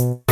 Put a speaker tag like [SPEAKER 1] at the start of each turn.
[SPEAKER 1] you